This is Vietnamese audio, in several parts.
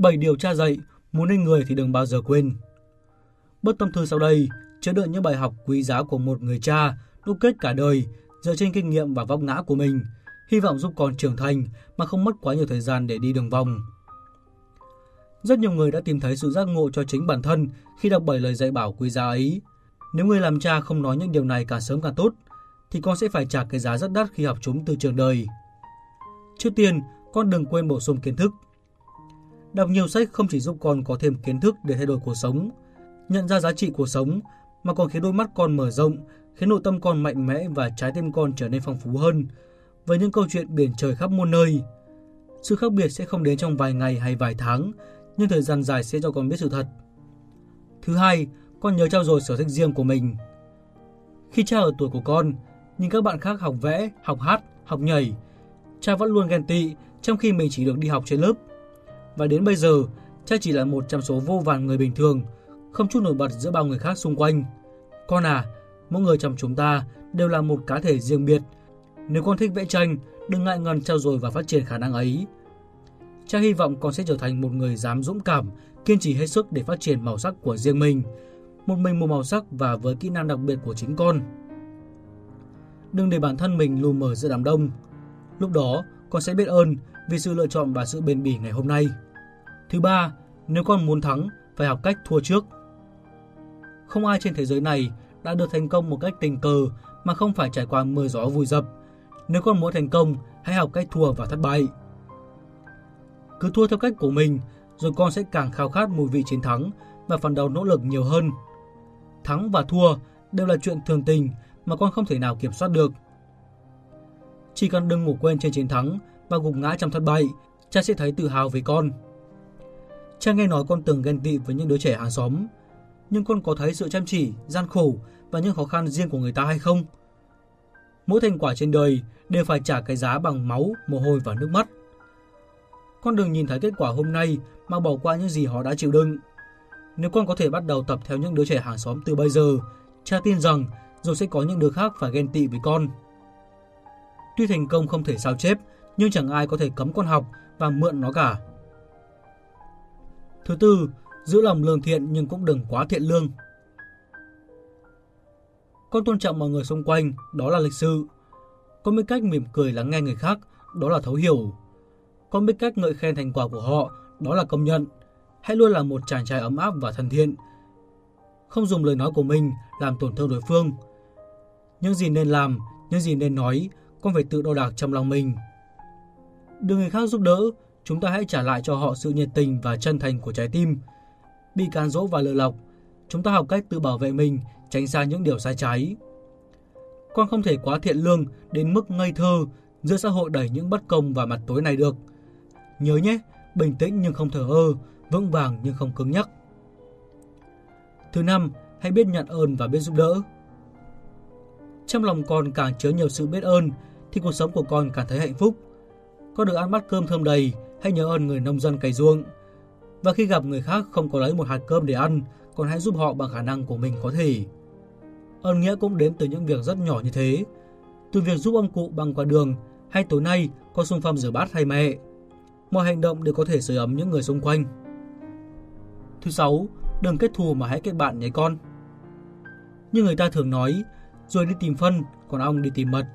bảy điều cha dạy, muốn nên người thì đừng bao giờ quên. Bất tâm thư sau đây chứa đựng những bài học quý giá của một người cha đúc kết cả đời dựa trên kinh nghiệm và vóc ngã của mình, hy vọng giúp con trưởng thành mà không mất quá nhiều thời gian để đi đường vòng. Rất nhiều người đã tìm thấy sự giác ngộ cho chính bản thân khi đọc bảy lời dạy bảo quý giá ấy. Nếu người làm cha không nói những điều này càng sớm càng tốt, thì con sẽ phải trả cái giá rất đắt khi học chúng từ trường đời. Trước tiên, con đừng quên bổ sung kiến thức. Đọc nhiều sách không chỉ giúp con có thêm kiến thức để thay đổi cuộc sống, nhận ra giá trị cuộc sống, mà còn khiến đôi mắt con mở rộng, khiến nội tâm con mạnh mẽ và trái tim con trở nên phong phú hơn với những câu chuyện biển trời khắp muôn nơi. Sự khác biệt sẽ không đến trong vài ngày hay vài tháng, nhưng thời gian dài sẽ cho con biết sự thật. Thứ hai, con nhớ trao dồi sở thích riêng của mình. Khi cha ở tuổi của con, nhìn các bạn khác học vẽ, học hát, học nhảy, cha vẫn luôn ghen tị trong khi mình chỉ được đi học trên lớp. Và đến bây giờ, cha chỉ là một trong số vô vàn người bình thường, không chút nổi bật giữa bao người khác xung quanh. Con à, mỗi người trong chúng ta đều là một cá thể riêng biệt. Nếu con thích vẽ tranh, đừng ngại ngần trao dồi và phát triển khả năng ấy. Cha hy vọng con sẽ trở thành một người dám dũng cảm, kiên trì hết sức để phát triển màu sắc của riêng mình. Một mình một màu sắc và với kỹ năng đặc biệt của chính con. Đừng để bản thân mình lù mờ giữa đám đông. Lúc đó, con sẽ biết ơn vì sự lựa chọn và sự bền bỉ ngày hôm nay. Thứ ba, nếu con muốn thắng, phải học cách thua trước. Không ai trên thế giới này đã được thành công một cách tình cờ mà không phải trải qua mưa gió vùi dập. Nếu con muốn thành công, hãy học cách thua và thất bại. Cứ thua theo cách của mình, rồi con sẽ càng khao khát mùi vị chiến thắng và phần đầu nỗ lực nhiều hơn. Thắng và thua đều là chuyện thường tình mà con không thể nào kiểm soát được. Chỉ cần đừng ngủ quên trên chiến thắng và gục ngã trong thất bại, cha sẽ thấy tự hào về con. Cha nghe nói con từng ghen tị với những đứa trẻ hàng xóm, nhưng con có thấy sự chăm chỉ, gian khổ và những khó khăn riêng của người ta hay không? Mỗi thành quả trên đời đều phải trả cái giá bằng máu, mồ hôi và nước mắt. Con đừng nhìn thấy kết quả hôm nay mà bỏ qua những gì họ đã chịu đựng. Nếu con có thể bắt đầu tập theo những đứa trẻ hàng xóm từ bây giờ, cha tin rằng rồi sẽ có những đứa khác phải ghen tị với con. Tuy thành công không thể sao chép, nhưng chẳng ai có thể cấm con học và mượn nó cả. Thứ tư, giữ lòng lương thiện nhưng cũng đừng quá thiện lương. Con tôn trọng mọi người xung quanh, đó là lịch sự. Con biết cách mỉm cười lắng nghe người khác, đó là thấu hiểu. Con biết cách ngợi khen thành quả của họ, đó là công nhận. Hãy luôn là một chàng trai ấm áp và thân thiện. Không dùng lời nói của mình làm tổn thương đối phương. Những gì nên làm, những gì nên nói, con phải tự đo đạc trong lòng mình được người khác giúp đỡ, chúng ta hãy trả lại cho họ sự nhiệt tình và chân thành của trái tim. Bị càn dỗ và lừa lọc, chúng ta học cách tự bảo vệ mình, tránh xa những điều sai trái. Con không thể quá thiện lương đến mức ngây thơ giữa xã hội đầy những bất công và mặt tối này được. Nhớ nhé, bình tĩnh nhưng không thờ ơ, vững vàng nhưng không cứng nhắc. Thứ năm, hãy biết nhận ơn và biết giúp đỡ. Trong lòng con càng chứa nhiều sự biết ơn thì cuộc sống của con càng thấy hạnh phúc có được ăn bát cơm thơm đầy, hãy nhớ ơn người nông dân cày ruộng. Và khi gặp người khác không có lấy một hạt cơm để ăn, còn hãy giúp họ bằng khả năng của mình có thể. Ơn nghĩa cũng đến từ những việc rất nhỏ như thế. Từ việc giúp ông cụ bằng quả đường, hay tối nay con xung phong rửa bát hay mẹ. Mọi hành động đều có thể sưởi ấm những người xung quanh. Thứ sáu, đừng kết thù mà hãy kết bạn nhé con. Như người ta thường nói, rồi đi tìm phân, còn ong đi tìm mật.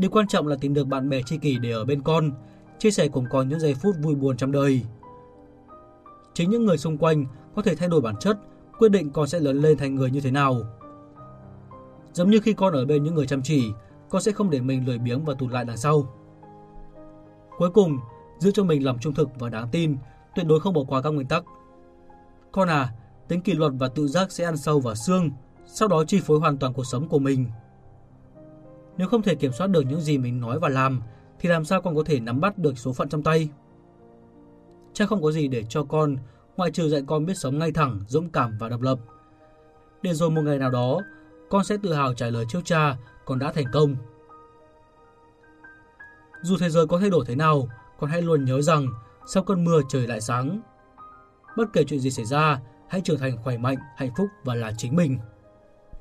Điều quan trọng là tìm được bạn bè tri kỷ để ở bên con, chia sẻ cùng con những giây phút vui buồn trong đời. Chính những người xung quanh có thể thay đổi bản chất, quyết định con sẽ lớn lên thành người như thế nào. Giống như khi con ở bên những người chăm chỉ, con sẽ không để mình lười biếng và tụt lại đằng sau. Cuối cùng, giữ cho mình lòng trung thực và đáng tin, tuyệt đối không bỏ qua các nguyên tắc. Con à, tính kỷ luật và tự giác sẽ ăn sâu vào xương, sau đó chi phối hoàn toàn cuộc sống của mình. Nếu không thể kiểm soát được những gì mình nói và làm, thì làm sao con có thể nắm bắt được số phận trong tay? Cha không có gì để cho con, ngoại trừ dạy con biết sống ngay thẳng, dũng cảm và độc lập. Để rồi một ngày nào đó, con sẽ tự hào trả lời trước cha con đã thành công. Dù thế giới có thay đổi thế nào, con hãy luôn nhớ rằng sau cơn mưa trời lại sáng. Bất kể chuyện gì xảy ra, hãy trở thành khỏe mạnh, hạnh phúc và là chính mình.